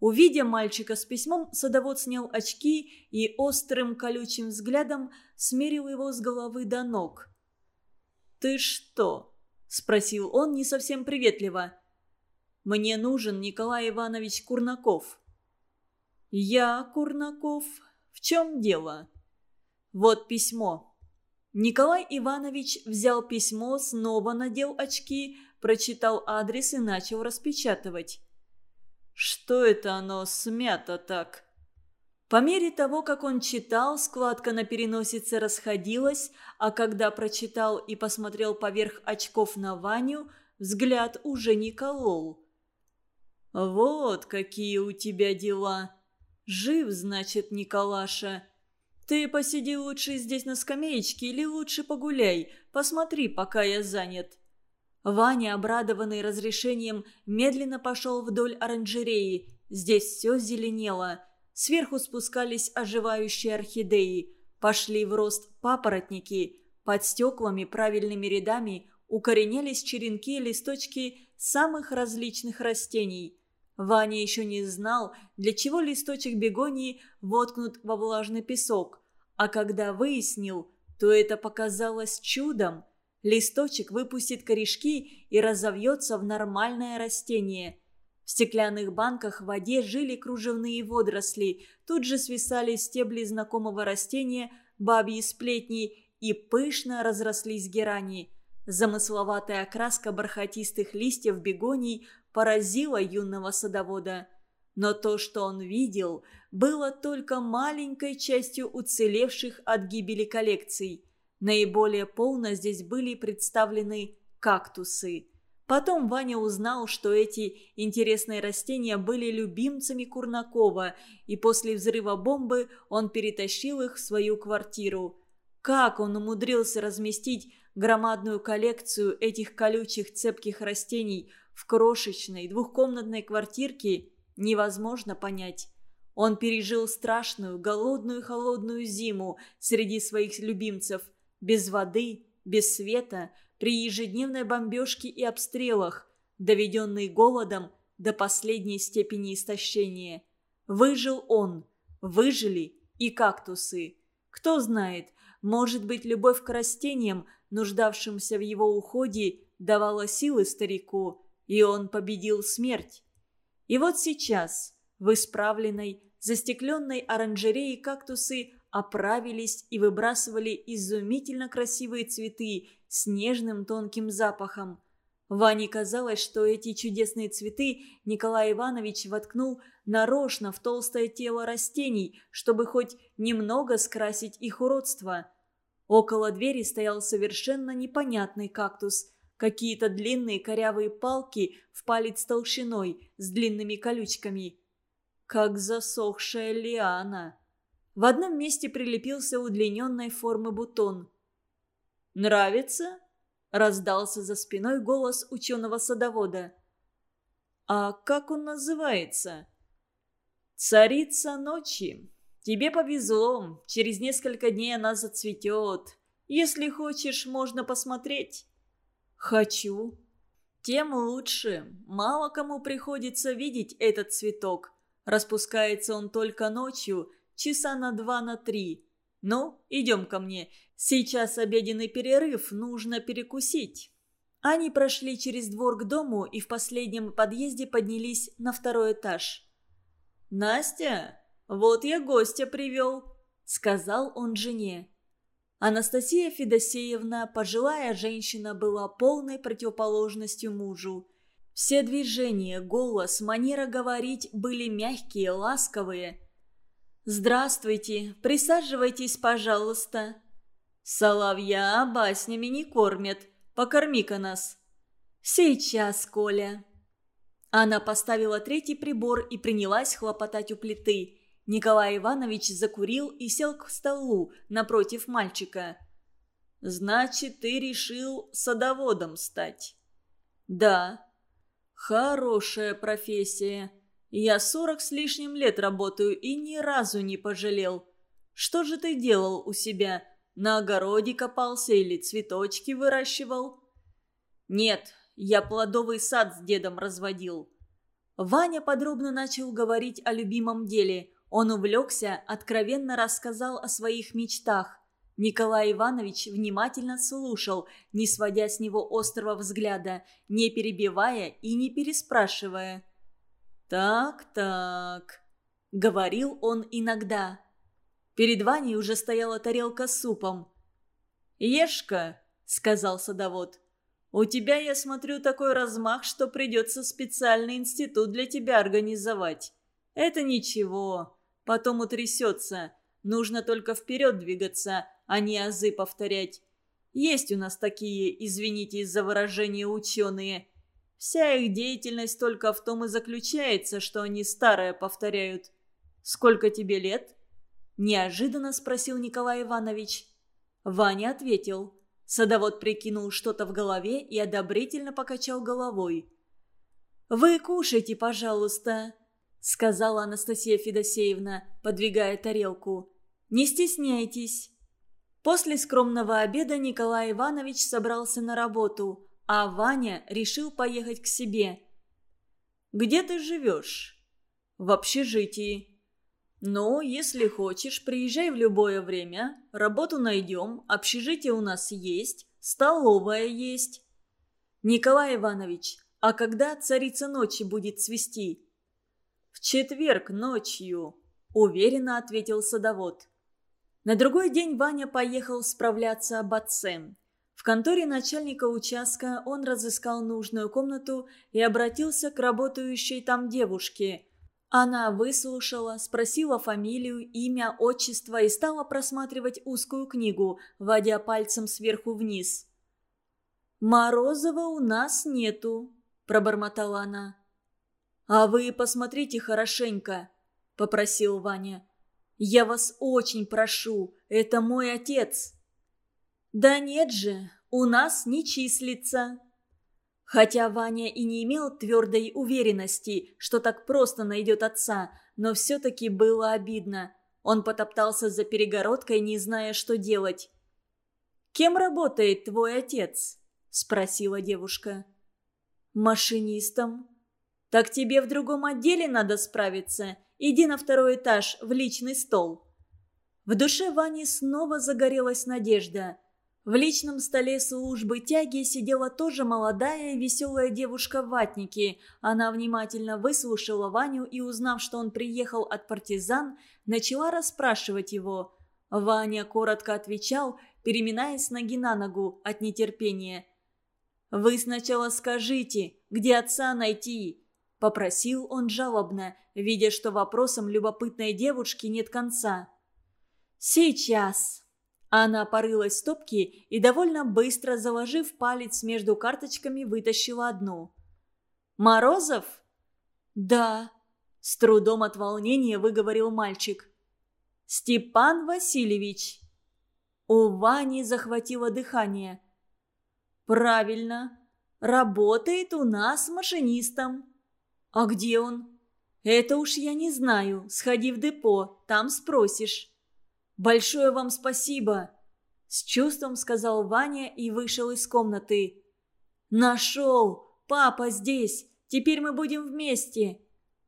Увидя мальчика с письмом, садовод снял очки и острым колючим взглядом смерил его с головы до ног. «Ты что?» – спросил он не совсем приветливо. «Мне нужен Николай Иванович Курнаков». «Я Курнаков? В чем дело?» «Вот письмо». Николай Иванович взял письмо, снова надел очки, прочитал адрес и начал распечатывать. Что это оно смято так? По мере того, как он читал, складка на переносице расходилась, а когда прочитал и посмотрел поверх очков на Ваню, взгляд уже не колол. «Вот какие у тебя дела! Жив, значит, Николаша!» «Ты посиди лучше здесь на скамеечке или лучше погуляй. Посмотри, пока я занят». Ваня, обрадованный разрешением, медленно пошел вдоль оранжереи. Здесь все зеленело. Сверху спускались оживающие орхидеи. Пошли в рост папоротники. Под стеклами правильными рядами укоренялись черенки и листочки самых различных растений. Ваня еще не знал, для чего листочек бегонии воткнут во влажный песок. А когда выяснил, то это показалось чудом – Листочек выпустит корешки и разовьется в нормальное растение. В стеклянных банках в воде жили кружевные водоросли. Тут же свисали стебли знакомого растения, бабьи сплетни, и пышно разрослись герани. Замысловатая окраска бархатистых листьев бегоний поразила юного садовода. Но то, что он видел, было только маленькой частью уцелевших от гибели коллекций – Наиболее полно здесь были представлены кактусы. Потом Ваня узнал, что эти интересные растения были любимцами Курнакова, и после взрыва бомбы он перетащил их в свою квартиру. Как он умудрился разместить громадную коллекцию этих колючих цепких растений в крошечной двухкомнатной квартирке, невозможно понять. Он пережил страшную, голодную холодную зиму среди своих любимцев – без воды, без света, при ежедневной бомбежке и обстрелах, доведенный голодом до последней степени истощения. Выжил он, выжили и кактусы. Кто знает, может быть, любовь к растениям, нуждавшимся в его уходе, давала силы старику, и он победил смерть. И вот сейчас, в исправленной, застекленной оранжерее кактусы оправились и выбрасывали изумительно красивые цветы с нежным тонким запахом. Ване казалось, что эти чудесные цветы Николай Иванович воткнул нарочно в толстое тело растений, чтобы хоть немного скрасить их уродство. Около двери стоял совершенно непонятный кактус. Какие-то длинные корявые палки в палец толщиной с длинными колючками. Как засохшая лиана. В одном месте прилепился удлиненной формы бутон. «Нравится?» – раздался за спиной голос ученого-садовода. «А как он называется?» «Царица ночи. Тебе повезло. Через несколько дней она зацветет. Если хочешь, можно посмотреть». «Хочу». «Тем лучше. Мало кому приходится видеть этот цветок. Распускается он только ночью – часа на два на три. Ну, идем ко мне. Сейчас обеденный перерыв, нужно перекусить». Они прошли через двор к дому и в последнем подъезде поднялись на второй этаж. «Настя, вот я гостя привел», — сказал он жене. Анастасия Федосеевна, пожилая женщина, была полной противоположностью мужу. Все движения, голос, манера говорить были мягкие, ласковые. «Здравствуйте, присаживайтесь, пожалуйста». «Соловья баснями не кормят, покорми-ка нас». «Сейчас, Коля». Она поставила третий прибор и принялась хлопотать у плиты. Николай Иванович закурил и сел к столу напротив мальчика. «Значит, ты решил садоводом стать?» «Да». «Хорошая профессия. Я сорок с лишним лет работаю и ни разу не пожалел. Что же ты делал у себя? На огороде копался или цветочки выращивал? Нет, я плодовый сад с дедом разводил. Ваня подробно начал говорить о любимом деле. Он увлекся, откровенно рассказал о своих мечтах. Николай Иванович внимательно слушал, не сводя с него острого взгляда, не перебивая и не переспрашивая. «Так, так», — говорил он иногда. Перед Ваней уже стояла тарелка с супом. «Ешка», — сказал садовод, — «у тебя, я смотрю, такой размах, что придется специальный институт для тебя организовать. Это ничего, потом утрясется. Нужно только вперед двигаться, а не азы повторять. Есть у нас такие, извините за выражение, ученые. Вся их деятельность только в том и заключается, что они старое повторяют. Сколько тебе лет?» Неожиданно спросил Николай Иванович. Ваня ответил. Садовод прикинул что-то в голове и одобрительно покачал головой. «Вы кушайте, пожалуйста», — сказала Анастасия Федосеевна, подвигая тарелку. «Не стесняйтесь». После скромного обеда Николай Иванович собрался на работу, а Ваня решил поехать к себе. «Где ты живешь?» «В общежитии». «Ну, если хочешь, приезжай в любое время. Работу найдем, общежитие у нас есть, столовая есть». «Николай Иванович, а когда царица ночи будет цвести?» «В четверг ночью», – уверенно ответил садовод. На другой день Ваня поехал справляться об отце. В конторе начальника участка он разыскал нужную комнату и обратился к работающей там девушке – она выслушала, спросила фамилию, имя, отчество и стала просматривать узкую книгу, водя пальцем сверху вниз. «Морозова у нас нету», – пробормотала она. «А вы посмотрите хорошенько», – попросил Ваня. «Я вас очень прошу, это мой отец». «Да нет же, у нас не числится», Хотя Ваня и не имел твердой уверенности, что так просто найдет отца, но все-таки было обидно. Он потоптался за перегородкой, не зная, что делать. «Кем работает твой отец?» – спросила девушка. «Машинистом». «Так тебе в другом отделе надо справиться. Иди на второй этаж, в личный стол». В душе Вани снова загорелась надежда – в личном столе службы тяги сидела тоже молодая и веселая девушка в ватнике. Она внимательно выслушала Ваню и, узнав, что он приехал от партизан, начала расспрашивать его. Ваня коротко отвечал, переминаясь ноги на ногу от нетерпения. «Вы сначала скажите, где отца найти?» – попросил он жалобно, видя, что вопросом любопытной девушки нет конца. «Сейчас», она порылась в стопке и довольно быстро, заложив палец между карточками, вытащила одну. «Морозов?» «Да», – с трудом от волнения выговорил мальчик. «Степан Васильевич». У Вани захватило дыхание. «Правильно. Работает у нас машинистом». «А где он?» «Это уж я не знаю. Сходи в депо, там спросишь». «Большое вам спасибо!» С чувством сказал Ваня и вышел из комнаты. «Нашел! Папа здесь! Теперь мы будем вместе!»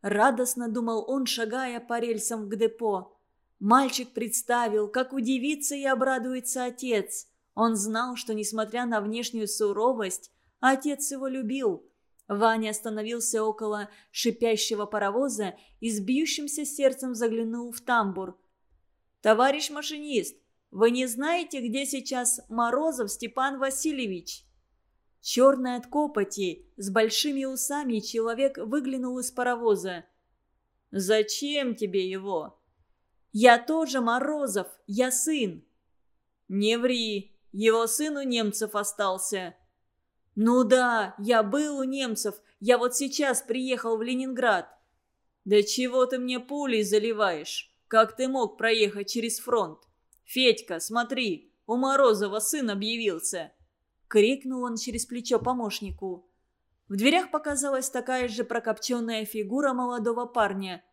Радостно думал он, шагая по рельсам к депо. Мальчик представил, как удивится и обрадуется отец. Он знал, что, несмотря на внешнюю суровость, отец его любил. Ваня остановился около шипящего паровоза и с бьющимся сердцем заглянул в тамбур – «Товарищ машинист, вы не знаете, где сейчас Морозов Степан Васильевич?» Черный от копоти, с большими усами человек выглянул из паровоза. «Зачем тебе его?» «Я тоже Морозов, я сын». «Не ври, его сын у немцев остался». «Ну да, я был у немцев, я вот сейчас приехал в Ленинград». «Да чего ты мне пулей заливаешь?» Как ты мог проехать через фронт? Федька, смотри, у Морозова сын объявился!» Крикнул он через плечо помощнику. В дверях показалась такая же прокопченная фигура молодого парня.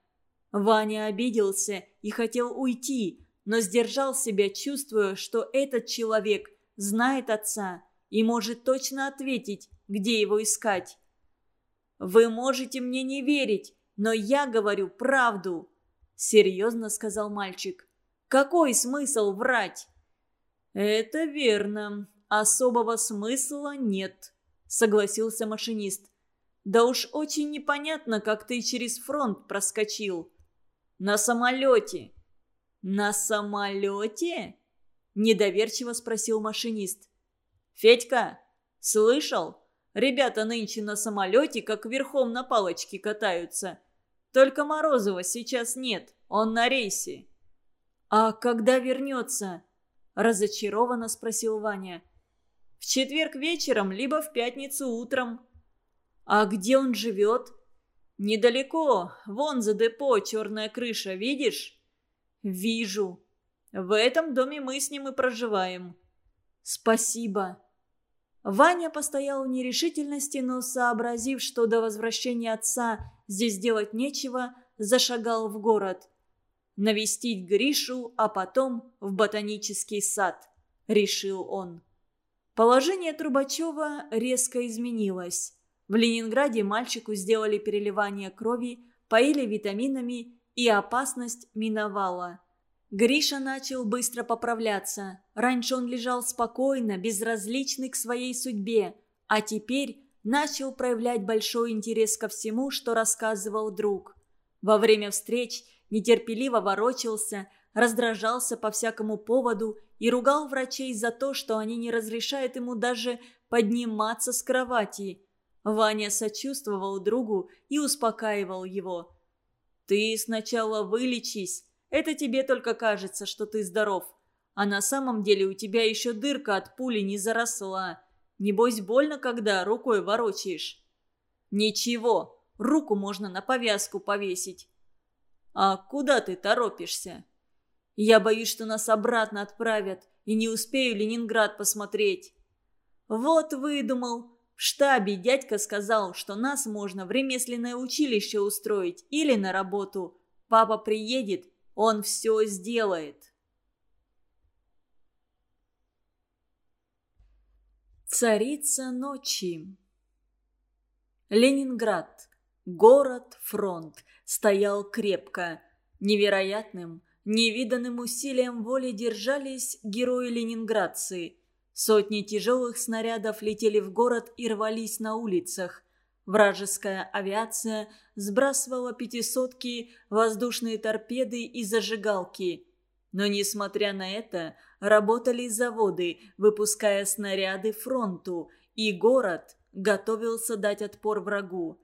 Ваня обиделся и хотел уйти, но сдержал себя, чувствуя, что этот человек знает отца и может точно ответить, где его искать. Вы можете мне не верить, но я говорю правду», — серьезно сказал мальчик. «Какой смысл врать?» «Это верно. Особого смысла нет», — согласился машинист. «Да уж очень непонятно, как ты через фронт проскочил». «На самолете». «На самолете?» – недоверчиво спросил машинист. «Федька, слышал? Ребята нынче на самолете, как верхом на палочке катаются. Только Морозова сейчас нет, он на рейсе». «А когда вернется?» – разочарованно спросил Ваня. «В четверг вечером, либо в пятницу утром». «А где он живет?» «Недалеко. Вон за депо черная крыша, видишь?» «Вижу. В этом доме мы с ним и проживаем». «Спасибо». Ваня постоял в нерешительности, но, сообразив, что до возвращения отца здесь делать нечего, зашагал в город. Навестить Гришу, а потом в ботанический сад, решил он. Положение Трубачева резко изменилось. В Ленинграде мальчику сделали переливание крови, поили витаминами, и опасность миновала. Гриша начал быстро поправляться. Раньше он лежал спокойно, безразличный к своей судьбе, а теперь начал проявлять большой интерес ко всему, что рассказывал друг. Во время встреч нетерпеливо ворочался, раздражался по всякому поводу и ругал врачей за то, что они не разрешают ему даже подниматься с кровати – Ваня сочувствовал другу и успокаивал его. «Ты сначала вылечись. Это тебе только кажется, что ты здоров. А на самом деле у тебя еще дырка от пули не заросла. Небось больно, когда рукой ворочаешь?» «Ничего, руку можно на повязку повесить». «А куда ты торопишься?» «Я боюсь, что нас обратно отправят, и не успею Ленинград посмотреть». «Вот выдумал. В штабе дядька сказал, что нас можно в ремесленное училище устроить или на работу. Папа приедет, он все сделает. Царица ночи Ленинград. Город-фронт. Стоял крепко. Невероятным, невиданным усилием воли держались герои ленинградцы – Сотни тяжелых снарядов летели в город и рвались на улицах. Вражеская авиация сбрасывала пятисотки, воздушные торпеды и зажигалки. Но, несмотря на это, работали заводы, выпуская снаряды фронту, и город готовился дать отпор врагу.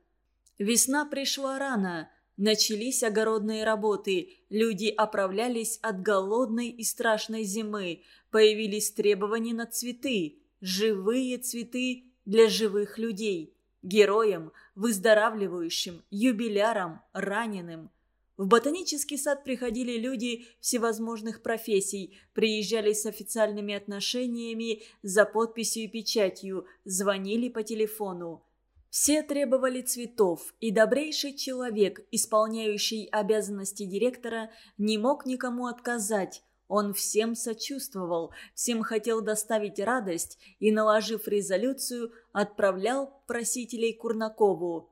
Весна пришла рано, начались огородные работы, люди оправлялись от голодной и страшной зимы, Появились требования на цветы, живые цветы для живых людей, героям, выздоравливающим, юбилярам, раненым. В ботанический сад приходили люди всевозможных профессий, приезжали с официальными отношениями, за подписью и печатью, звонили по телефону. Все требовали цветов, и добрейший человек, исполняющий обязанности директора, не мог никому отказать, он всем сочувствовал, всем хотел доставить радость и, наложив резолюцию, отправлял просителей Курнакову.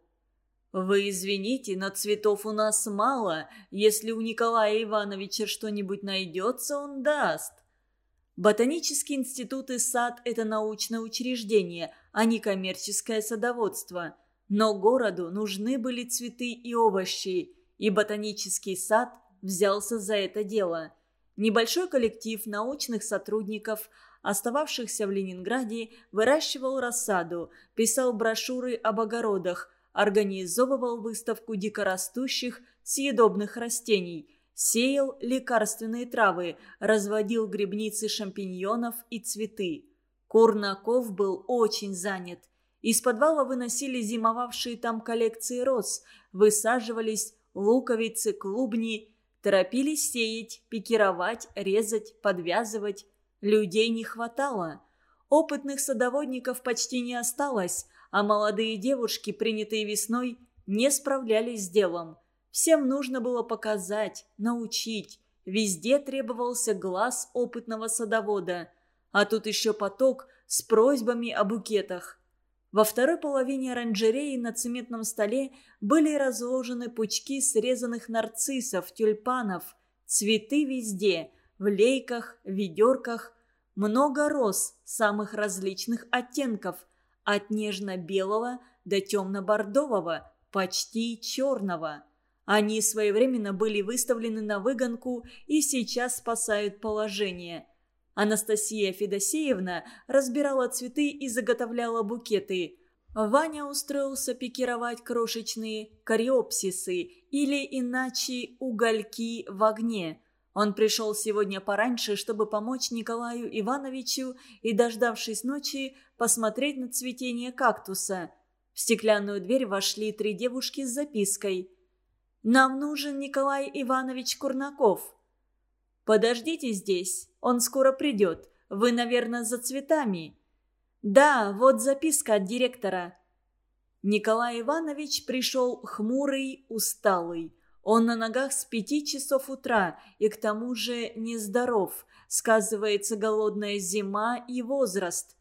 «Вы извините, но цветов у нас мало. Если у Николая Ивановича что-нибудь найдется, он даст». Ботанический институт и сад – это научное учреждение, а не коммерческое садоводство. Но городу нужны были цветы и овощи, и ботанический сад взялся за это дело – Небольшой коллектив научных сотрудников, остававшихся в Ленинграде, выращивал рассаду, писал брошюры об огородах, организовывал выставку дикорастущих съедобных растений, сеял лекарственные травы, разводил грибницы шампиньонов и цветы. Курнаков был очень занят. Из подвала выносили зимовавшие там коллекции роз, высаживались луковицы, клубни Торопились сеять, пикировать, резать, подвязывать. Людей не хватало. Опытных садоводников почти не осталось, а молодые девушки, принятые весной, не справлялись с делом. Всем нужно было показать, научить. Везде требовался глаз опытного садовода. А тут еще поток с просьбами о букетах. Во второй половине оранжереи на цементном столе были разложены пучки срезанных нарциссов, тюльпанов, цветы везде, в лейках, ведерках, много роз самых различных оттенков, от нежно-белого до темно-бордового, почти черного. Они своевременно были выставлены на выгонку и сейчас спасают положение – Анастасия Федосеевна разбирала цветы и заготовляла букеты. Ваня устроился пикировать крошечные кориопсисы или иначе угольки в огне. Он пришел сегодня пораньше, чтобы помочь Николаю Ивановичу и, дождавшись ночи, посмотреть на цветение кактуса. В стеклянную дверь вошли три девушки с запиской. «Нам нужен Николай Иванович Курнаков». «Подождите здесь, он скоро придет. Вы, наверное, за цветами». «Да, вот записка от директора». Николай Иванович пришел хмурый, усталый. Он на ногах с пяти часов утра и к тому же нездоров. Сказывается голодная зима и возраст.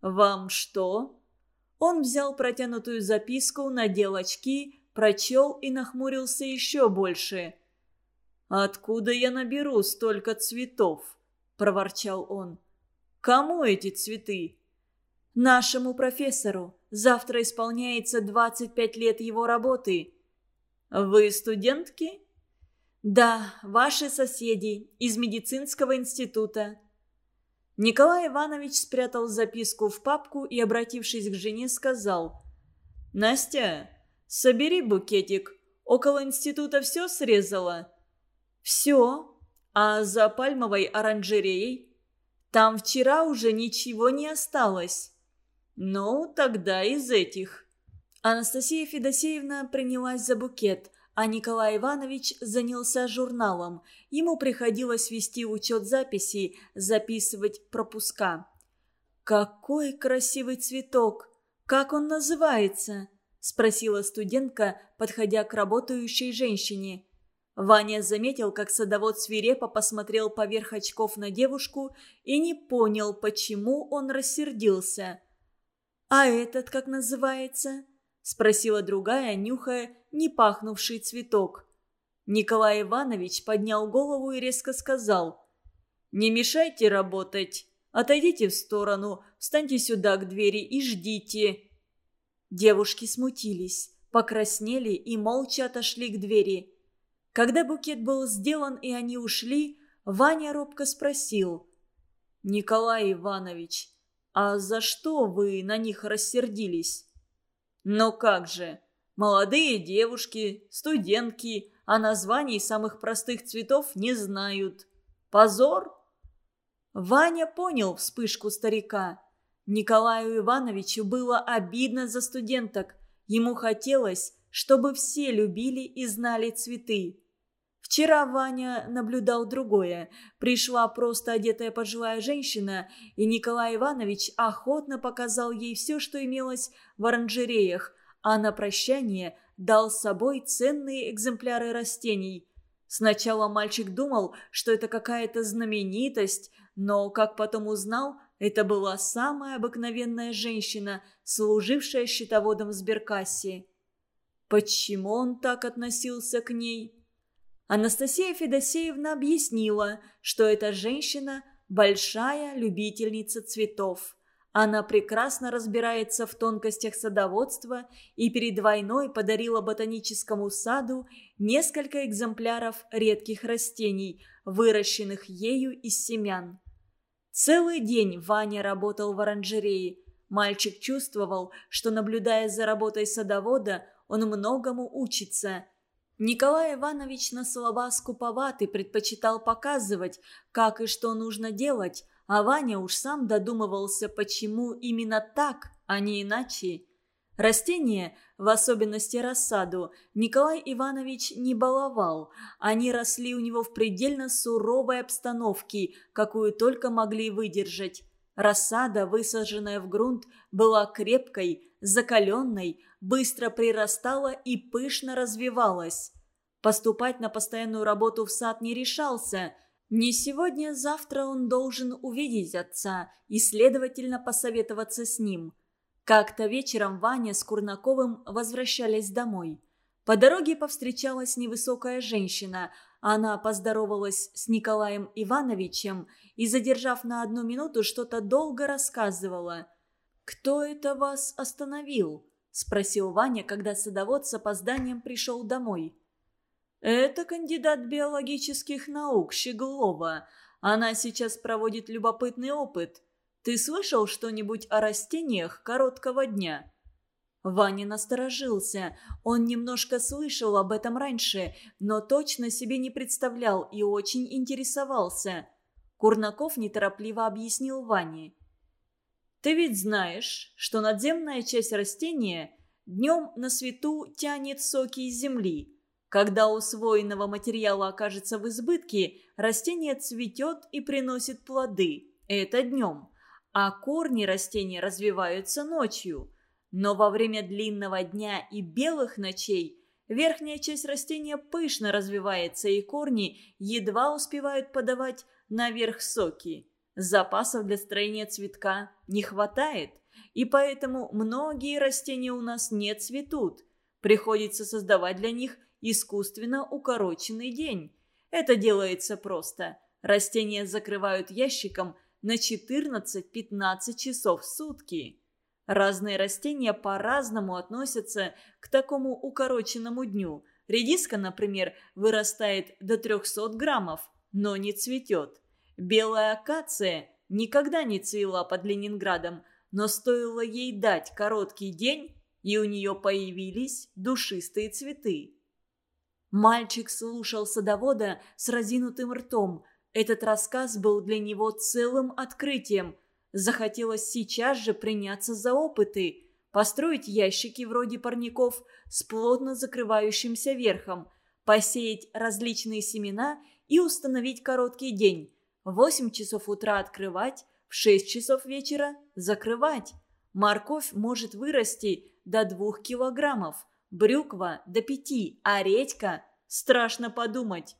«Вам что?» Он взял протянутую записку, надел очки, прочел и нахмурился еще больше – «Откуда я наберу столько цветов?» – проворчал он. «Кому эти цветы?» «Нашему профессору. Завтра исполняется 25 лет его работы». «Вы студентки?» «Да, ваши соседи из медицинского института». Николай Иванович спрятал записку в папку и, обратившись к жене, сказал. «Настя, собери букетик. Около института все срезала?» «Все. А за пальмовой оранжереей? Там вчера уже ничего не осталось». «Ну, тогда из этих». Анастасия Федосеевна принялась за букет, а Николай Иванович занялся журналом. Ему приходилось вести учет записей, записывать пропуска. «Какой красивый цветок! Как он называется?» – спросила студентка, подходя к работающей женщине. Ваня заметил, как садовод свирепо посмотрел поверх очков на девушку и не понял, почему он рассердился. «А этот как называется?» – спросила другая, нюхая не пахнувший цветок. Николай Иванович поднял голову и резко сказал. «Не мешайте работать. Отойдите в сторону, встаньте сюда к двери и ждите». Девушки смутились, покраснели и молча отошли к двери. Когда букет был сделан и они ушли, Ваня робко спросил. «Николай Иванович, а за что вы на них рассердились?» «Но как же! Молодые девушки, студентки, а названий самых простых цветов не знают. Позор!» Ваня понял вспышку старика. Николаю Ивановичу было обидно за студенток. Ему хотелось, чтобы все любили и знали цветы. Вчера Ваня наблюдал другое. Пришла просто одетая пожилая женщина, и Николай Иванович охотно показал ей все, что имелось в оранжереях, а на прощание дал с собой ценные экземпляры растений. Сначала мальчик думал, что это какая-то знаменитость, но, как потом узнал, это была самая обыкновенная женщина, служившая счетоводом в сберкассе. Почему он так относился к ней? Анастасия Федосеевна объяснила, что эта женщина – большая любительница цветов. Она прекрасно разбирается в тонкостях садоводства и перед войной подарила ботаническому саду несколько экземпляров редких растений, выращенных ею из семян. Целый день Ваня работал в оранжерее. Мальчик чувствовал, что, наблюдая за работой садовода, он многому учится – Николай Иванович на слова скуповат и предпочитал показывать, как и что нужно делать, а Ваня уж сам додумывался, почему именно так, а не иначе. Растения, в особенности рассаду, Николай Иванович не баловал. Они росли у него в предельно суровой обстановке, какую только могли выдержать. Рассада, высаженная в грунт, была крепкой, закаленной, быстро прирастала и пышно развивалась. Поступать на постоянную работу в сад не решался. Не сегодня-завтра он должен увидеть отца и, следовательно, посоветоваться с ним. Как-то вечером Ваня с Курнаковым возвращались домой. По дороге повстречалась невысокая женщина. Она поздоровалась с Николаем Ивановичем и, задержав на одну минуту, что-то долго рассказывала. «Кто это вас остановил?» – спросил Ваня, когда садовод с опозданием пришел домой. «Это кандидат биологических наук Щеглова. Она сейчас проводит любопытный опыт. Ты слышал что-нибудь о растениях короткого дня?» Ваня насторожился. Он немножко слышал об этом раньше, но точно себе не представлял и очень интересовался. Курнаков неторопливо объяснил Ване. «Ты ведь знаешь, что надземная часть растения днем на свету тянет соки из земли. Когда усвоенного материала окажется в избытке, растение цветет и приносит плоды. Это днем а корни растения развиваются ночью. Но во время длинного дня и белых ночей верхняя часть растения пышно развивается, и корни едва успевают подавать наверх соки. Запасов для строения цветка не хватает, и поэтому многие растения у нас не цветут. Приходится создавать для них искусственно укороченный день. Это делается просто. Растения закрывают ящиком – на 14-15 часов в сутки. Разные растения по-разному относятся к такому укороченному дню. Редиска, например, вырастает до 300 граммов, но не цветет. Белая акация никогда не цвела под Ленинградом, но стоило ей дать короткий день, и у нее появились душистые цветы. Мальчик слушал садовода с разинутым ртом – этот рассказ был для него целым открытием. Захотелось сейчас же приняться за опыты, построить ящики вроде парников с плотно закрывающимся верхом, посеять различные семена и установить короткий день. В 8 часов утра открывать, в 6 часов вечера закрывать. Морковь может вырасти до 2 килограммов, брюква до 5, а редька, страшно подумать,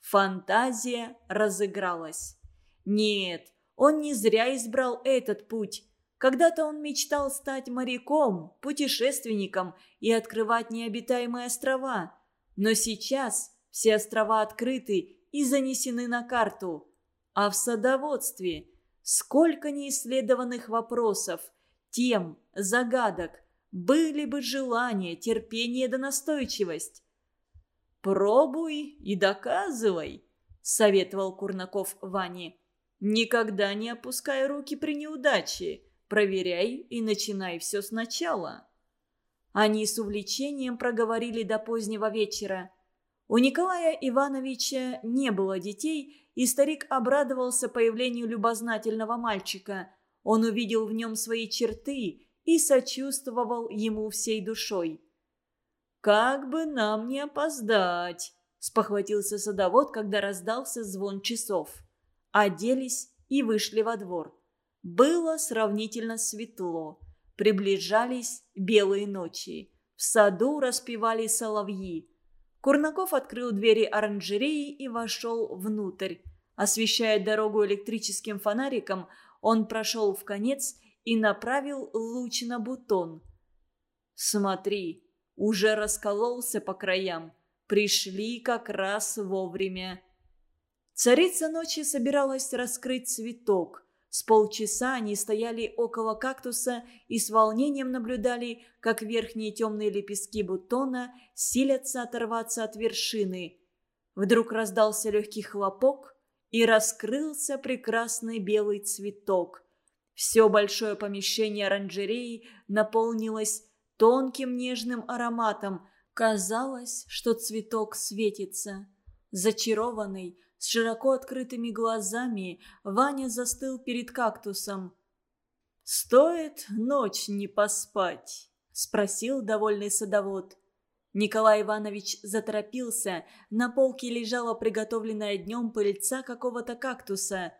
Фантазия разыгралась. Нет, он не зря избрал этот путь. Когда-то он мечтал стать моряком, путешественником и открывать необитаемые острова. Но сейчас все острова открыты и занесены на карту. А в садоводстве сколько неисследованных вопросов, тем, загадок, были бы желание, терпение да настойчивость. «Пробуй и доказывай», — советовал Курнаков Ване. «Никогда не опускай руки при неудаче. Проверяй и начинай все сначала». Они с увлечением проговорили до позднего вечера. У Николая Ивановича не было детей, и старик обрадовался появлению любознательного мальчика. Он увидел в нем свои черты и сочувствовал ему всей душой. «Как бы нам не опоздать!» – спохватился садовод, когда раздался звон часов. Оделись и вышли во двор. Было сравнительно светло. Приближались белые ночи. В саду распевали соловьи. Курнаков открыл двери оранжереи и вошел внутрь. Освещая дорогу электрическим фонариком, он прошел в конец и направил луч на бутон. «Смотри, уже раскололся по краям. Пришли как раз вовремя. Царица ночи собиралась раскрыть цветок. С полчаса они стояли около кактуса и с волнением наблюдали, как верхние темные лепестки бутона силятся оторваться от вершины. Вдруг раздался легкий хлопок, и раскрылся прекрасный белый цветок. Все большое помещение оранжереи наполнилось тонким нежным ароматом. Казалось, что цветок светится. Зачарованный, с широко открытыми глазами, Ваня застыл перед кактусом. «Стоит ночь не поспать?» – спросил довольный садовод. Николай Иванович заторопился. На полке лежала приготовленная днем пыльца какого-то кактуса.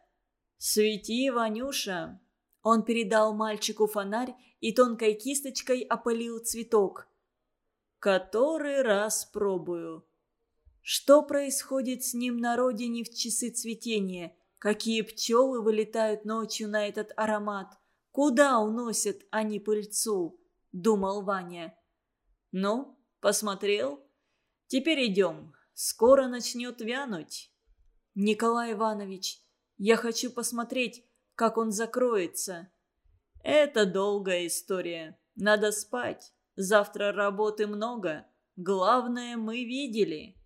«Свети, Ванюша!» Он передал мальчику фонарь и тонкой кисточкой опылил цветок. «Который раз пробую». Что происходит с ним на родине в часы цветения? Какие пчелы вылетают ночью на этот аромат? Куда уносят они пыльцу?» – думал Ваня. «Ну, посмотрел? Теперь идем. Скоро начнет вянуть». «Николай Иванович, я хочу посмотреть, как он закроется». «Это долгая история. Надо спать. Завтра работы много. Главное, мы видели».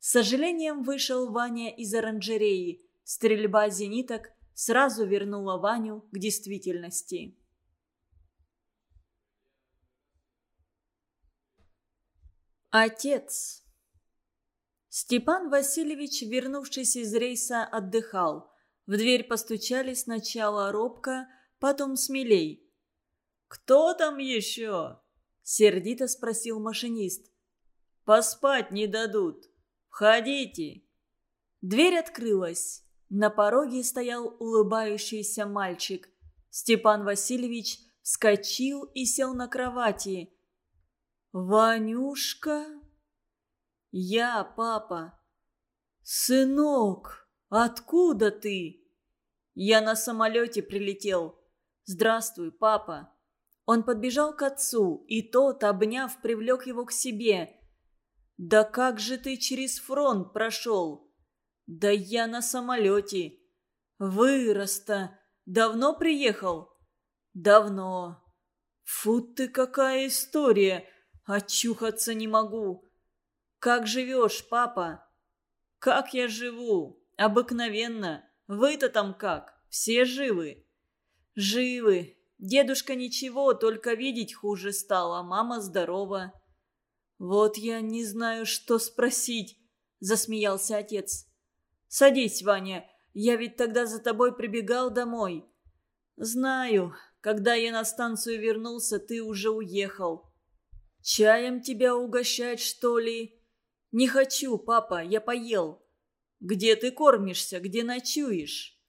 С сожалением вышел Ваня из оранжереи. Стрельба зениток сразу вернула Ваню к действительности. Отец Степан Васильевич, вернувшись из рейса, отдыхал. В дверь постучали сначала робко, потом смелей. «Кто там еще?» – сердито спросил машинист. «Поспать не дадут. Входите». Дверь открылась. На пороге стоял улыбающийся мальчик. Степан Васильевич вскочил и сел на кровати. «Ванюшка?» «Я, папа». «Сынок, откуда ты?» «Я на самолете прилетел. Здравствуй, папа». Он подбежал к отцу, и тот, обняв, привлек его к себе. «Да как же ты через фронт прошел?» «Да я на самолете». «Вырос-то. Давно приехал?» «Давно». «Фу ты, какая история! Очухаться не могу. «Как живешь, папа?» «Как я живу? Обыкновенно. Вы-то там как? Все живы?» «Живы. Дедушка ничего, только видеть хуже стало, мама здорова». «Вот я не знаю, что спросить», — засмеялся отец. «Садись, Ваня, я ведь тогда за тобой прибегал домой». «Знаю. Когда я на станцию вернулся, ты уже уехал». «Чаем тебя угощать, что ли?» «Не хочу, папа, я поел». «Где ты кормишься, где ночуешь?»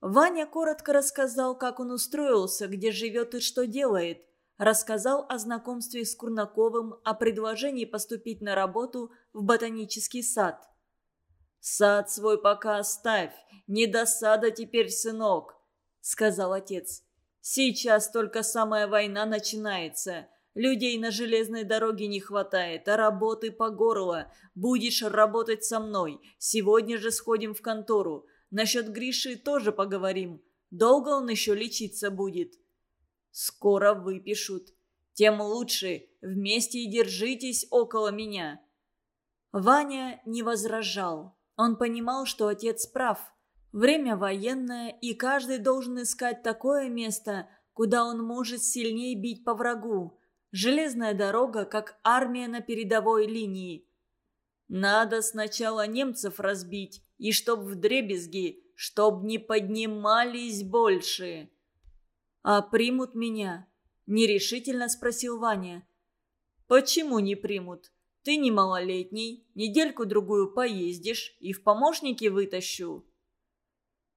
Ваня коротко рассказал, как он устроился, где живет и что делает. Рассказал о знакомстве с Курнаковым, о предложении поступить на работу в ботанический сад. «Сад свой пока оставь, не досада теперь, сынок», — сказал отец. «Сейчас только самая война начинается. Людей на железной дороге не хватает, а работы по горло. Будешь работать со мной. Сегодня же сходим в контору. Насчет Гриши тоже поговорим. Долго он еще лечиться будет? Скоро выпишут. Тем лучше. Вместе и держитесь около меня. Ваня не возражал. Он понимал, что отец прав. Время военное, и каждый должен искать такое место, куда он может сильнее бить по врагу. Железная дорога, как армия на передовой линии. Надо сначала немцев разбить, и чтоб в дребезги, чтоб не поднимались больше. «А примут меня?» – нерешительно спросил Ваня. «Почему не примут? Ты не малолетний, недельку-другую поездишь и в помощники вытащу».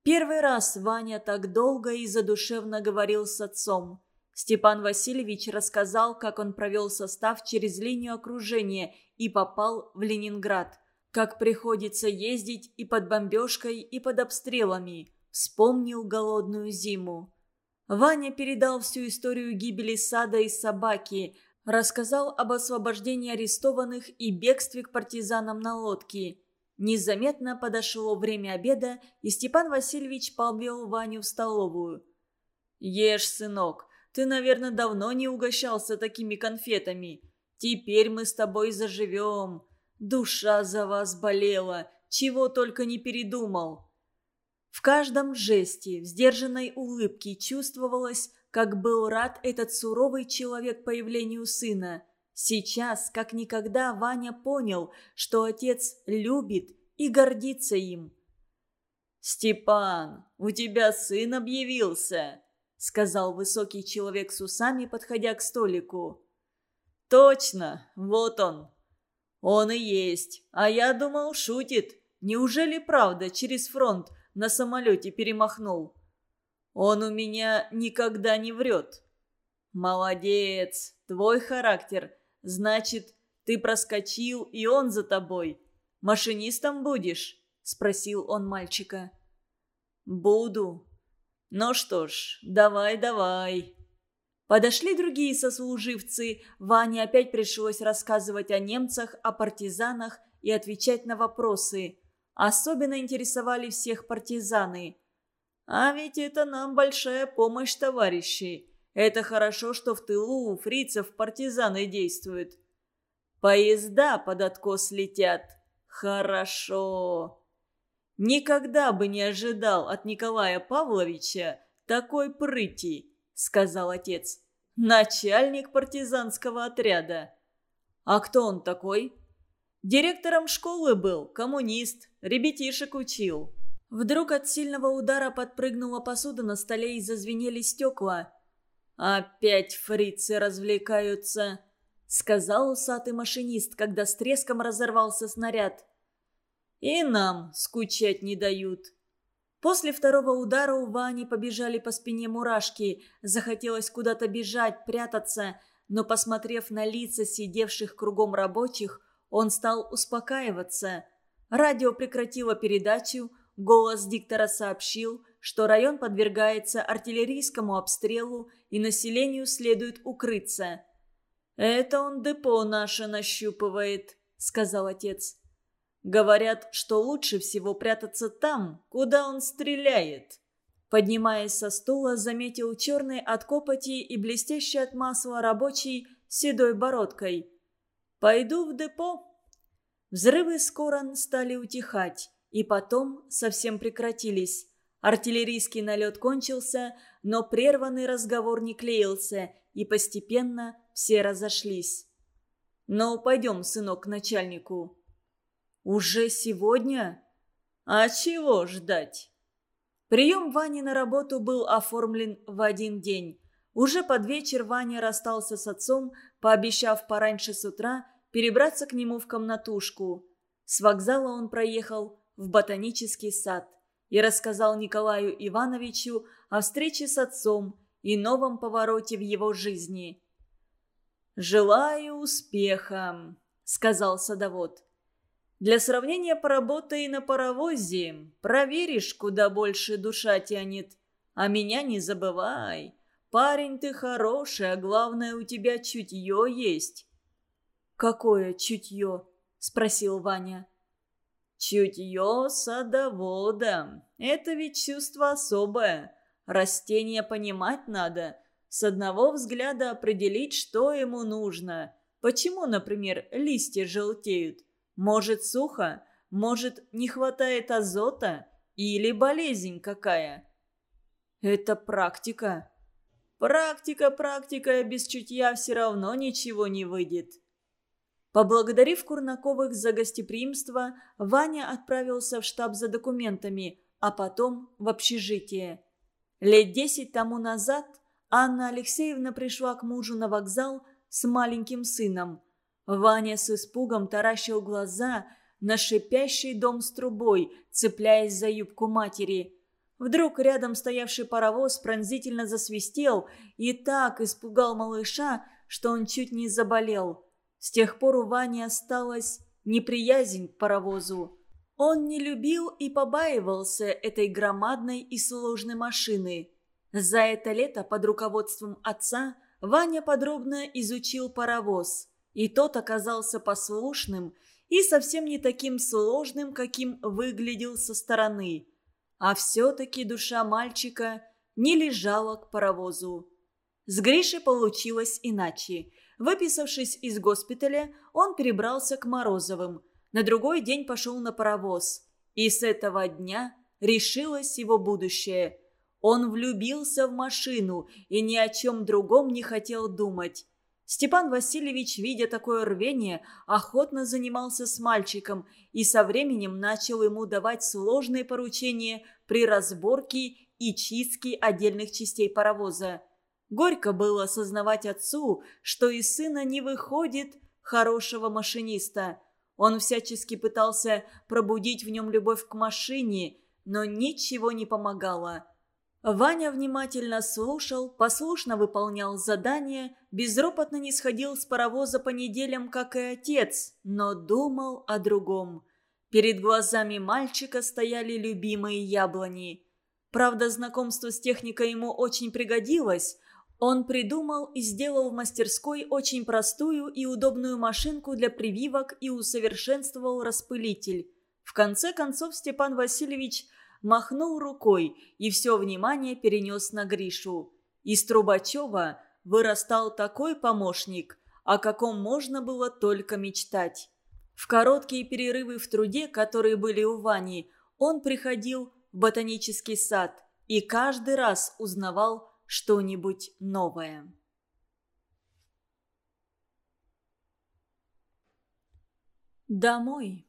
Первый раз Ваня так долго и задушевно говорил с отцом. Степан Васильевич рассказал, как он провел состав через линию окружения и попал в Ленинград. Как приходится ездить и под бомбежкой, и под обстрелами. Вспомнил голодную зиму. Ваня передал всю историю гибели сада и собаки, рассказал об освобождении арестованных и бегстве к партизанам на лодке. Незаметно подошло время обеда, и Степан Васильевич повел Ваню в столовую. «Ешь, сынок, ты, наверное, давно не угощался такими конфетами. Теперь мы с тобой заживем. Душа за вас болела, чего только не передумал». В каждом жесте, в сдержанной улыбке чувствовалось, как был рад этот суровый человек появлению сына. Сейчас, как никогда, Ваня понял, что отец любит и гордится им. «Степан, у тебя сын объявился!» сказал высокий человек с усами, подходя к столику. «Точно, вот он!» «Он и есть, а я думал, шутит. Неужели правда через фронт на самолете перемахнул?» «Он у меня никогда не врет». «Молодец, твой характер. Значит, ты проскочил, и он за тобой. Машинистом будешь?» – спросил он мальчика. «Буду», Ну что ж, давай, давай. Подошли другие сослуживцы. Ване опять пришлось рассказывать о немцах, о партизанах и отвечать на вопросы. Особенно интересовали всех партизаны. А ведь это нам большая помощь, товарищи. Это хорошо, что в тылу у фрицев партизаны действуют. Поезда под откос летят. Хорошо. Никогда бы не ожидал от Николая Павловича такой прыти, сказал отец. Начальник партизанского отряда. А кто он такой? Директором школы был, коммунист, ребятишек учил. Вдруг от сильного удара подпрыгнула посуда на столе и зазвенели стекла. «Опять фрицы развлекаются», — сказал усатый машинист, когда с треском разорвался снаряд. «И нам скучать не дают». После второго удара у Вани побежали по спине мурашки. Захотелось куда-то бежать, прятаться, но, посмотрев на лица сидевших кругом рабочих, он стал успокаиваться. Радио прекратило передачу, Голос диктора сообщил, что район подвергается артиллерийскому обстрелу и населению следует укрыться. «Это он депо наше нащупывает», — сказал отец. «Говорят, что лучше всего прятаться там, куда он стреляет». Поднимаясь со стула, заметил черный от копоти и блестящий от масла рабочий седой бородкой. «Пойду в депо». Взрывы скоро стали утихать и потом совсем прекратились. Артиллерийский налет кончился, но прерванный разговор не клеился, и постепенно все разошлись. «Ну, пойдем, сынок, к начальнику». «Уже сегодня? А чего ждать?» Прием Вани на работу был оформлен в один день. Уже под вечер Ваня расстался с отцом, пообещав пораньше с утра перебраться к нему в комнатушку. С вокзала он проехал в ботанический сад и рассказал Николаю Ивановичу о встрече с отцом и новом повороте в его жизни. «Желаю успеха», — сказал садовод. «Для сравнения поработай на паровозе, проверишь, куда больше душа тянет. А меня не забывай. Парень ты хороший, а главное, у тебя чутье есть». «Какое чутье?» — спросил Ваня. Чутье садовода. Это ведь чувство особое. Растение понимать надо. С одного взгляда определить, что ему нужно. Почему, например, листья желтеют? Может, сухо? Может, не хватает азота? Или болезнь какая? Это практика. Практика, практика, без чутья все равно ничего не выйдет. Поблагодарив Курнаковых за гостеприимство, Ваня отправился в штаб за документами, а потом в общежитие. Лет десять тому назад Анна Алексеевна пришла к мужу на вокзал с маленьким сыном. Ваня с испугом таращил глаза на шипящий дом с трубой, цепляясь за юбку матери. Вдруг рядом стоявший паровоз пронзительно засвистел и так испугал малыша, что он чуть не заболел. С тех пор у Вани осталась неприязнь к паровозу. Он не любил и побаивался этой громадной и сложной машины. За это лето под руководством отца Ваня подробно изучил паровоз, и тот оказался послушным и совсем не таким сложным, каким выглядел со стороны. А все-таки душа мальчика не лежала к паровозу. С Гришей получилось иначе – Выписавшись из госпиталя, он перебрался к Морозовым. На другой день пошел на паровоз. И с этого дня решилось его будущее. Он влюбился в машину и ни о чем другом не хотел думать. Степан Васильевич, видя такое рвение, охотно занимался с мальчиком и со временем начал ему давать сложные поручения при разборке и чистке отдельных частей паровоза. Горько было осознавать отцу, что из сына не выходит хорошего машиниста. Он всячески пытался пробудить в нем любовь к машине, но ничего не помогало. Ваня внимательно слушал, послушно выполнял задания, безропотно не сходил с паровоза по неделям, как и отец, но думал о другом. Перед глазами мальчика стояли любимые яблони. Правда, знакомство с техникой ему очень пригодилось. Он придумал и сделал в мастерской очень простую и удобную машинку для прививок и усовершенствовал распылитель. В конце концов Степан Васильевич махнул рукой и все внимание перенес на Гришу. Из Трубачева вырастал такой помощник, о каком можно было только мечтать. В короткие перерывы в труде, которые были у Вани, он приходил в ботанический сад и каждый раз узнавал что-нибудь новое. Домой.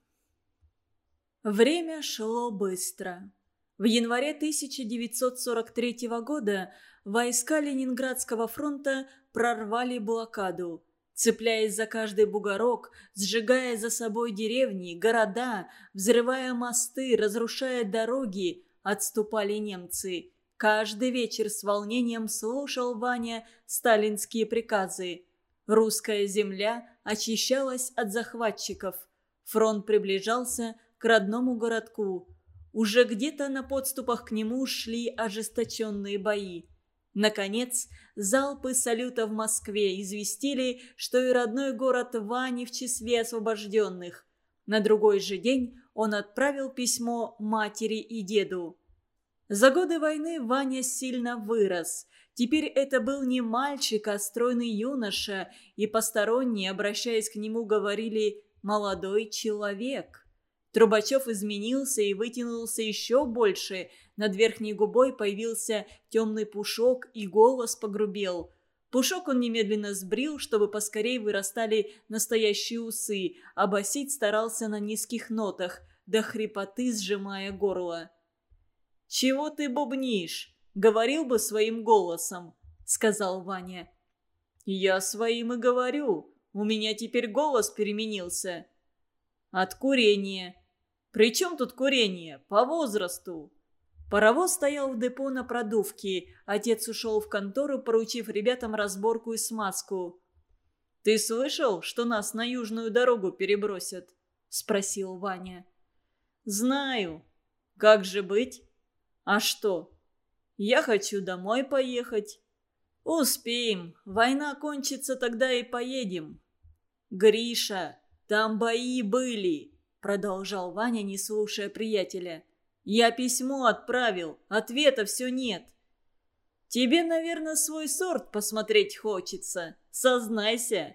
Время шло быстро. В январе 1943 года войска Ленинградского фронта прорвали блокаду. Цепляясь за каждый бугорок, сжигая за собой деревни, города, взрывая мосты, разрушая дороги, отступали немцы. Каждый вечер с волнением слушал Ваня сталинские приказы. Русская земля очищалась от захватчиков. Фронт приближался к родному городку. Уже где-то на подступах к нему шли ожесточенные бои. Наконец, залпы салюта в Москве известили, что и родной город Вани в числе освобожденных. На другой же день он отправил письмо матери и деду. За годы войны Ваня сильно вырос. Теперь это был не мальчик, а стройный юноша, и посторонние, обращаясь к нему, говорили «молодой человек». Трубачев изменился и вытянулся еще больше. Над верхней губой появился темный пушок, и голос погрубел. Пушок он немедленно сбрил, чтобы поскорее вырастали настоящие усы, а басить старался на низких нотах, до хрипоты сжимая горло. «Чего ты бубнишь? Говорил бы своим голосом», — сказал Ваня. «Я своим и говорю. У меня теперь голос переменился». «От курения», «При чем тут курение? По возрасту!» Паровоз стоял в депо на продувке. Отец ушел в контору, поручив ребятам разборку и смазку. «Ты слышал, что нас на южную дорогу перебросят?» – спросил Ваня. «Знаю. Как же быть? А что? Я хочу домой поехать». «Успеем. Война кончится, тогда и поедем». «Гриша, там бои были продолжал Ваня, не слушая приятеля. «Я письмо отправил, ответа все нет». «Тебе, наверное, свой сорт посмотреть хочется. Сознайся».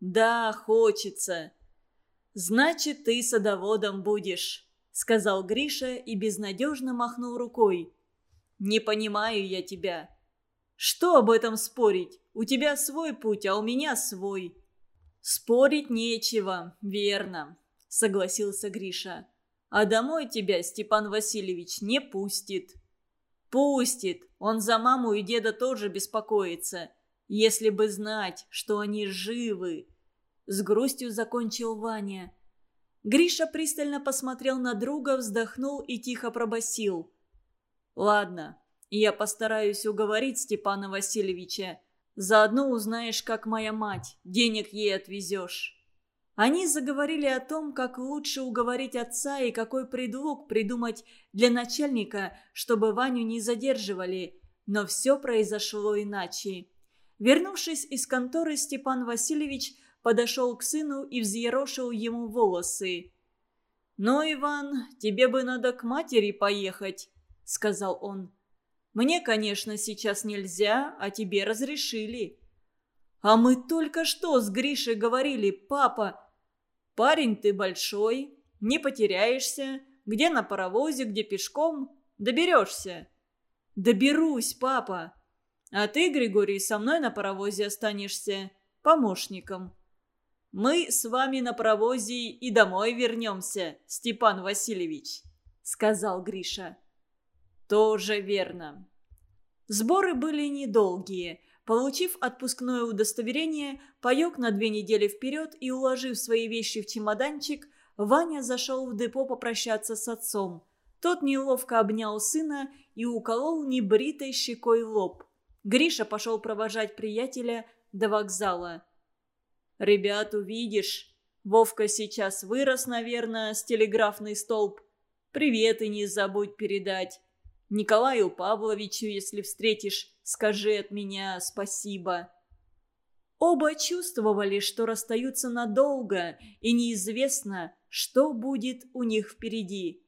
«Да, хочется». «Значит, ты садоводом будешь», — сказал Гриша и безнадежно махнул рукой. «Не понимаю я тебя». «Что об этом спорить? У тебя свой путь, а у меня свой». «Спорить нечего, верно согласился Гриша. «А домой тебя Степан Васильевич не пустит». «Пустит. Он за маму и деда тоже беспокоится. Если бы знать, что они живы». С грустью закончил Ваня. Гриша пристально посмотрел на друга, вздохнул и тихо пробасил. «Ладно, я постараюсь уговорить Степана Васильевича. Заодно узнаешь, как моя мать. Денег ей отвезешь». Они заговорили о том, как лучше уговорить отца и какой предлог придумать для начальника, чтобы Ваню не задерживали. Но все произошло иначе. Вернувшись из конторы, Степан Васильевич подошел к сыну и взъерошил ему волосы. «Ну, Иван, тебе бы надо к матери поехать», — сказал он. «Мне, конечно, сейчас нельзя, а тебе разрешили». «А мы только что с Гришей говорили, папа. Парень ты большой, не потеряешься. Где на паровозе, где пешком. Доберешься». «Доберусь, папа». «А ты, Григорий, со мной на паровозе останешься помощником». «Мы с вами на паровозе и домой вернемся, Степан Васильевич», — сказал Гриша. «Тоже верно». Сборы были недолгие. Получив отпускное удостоверение, паек на две недели вперед и уложив свои вещи в чемоданчик, Ваня зашел в депо попрощаться с отцом. Тот неловко обнял сына и уколол небритой щекой лоб. Гриша пошел провожать приятеля до вокзала. «Ребят, увидишь. Вовка сейчас вырос, наверное, с телеграфный столб. Привет и не забудь передать. Николаю Павловичу, если встретишь, скажи от меня спасибо». Оба чувствовали, что расстаются надолго, и неизвестно, что будет у них впереди.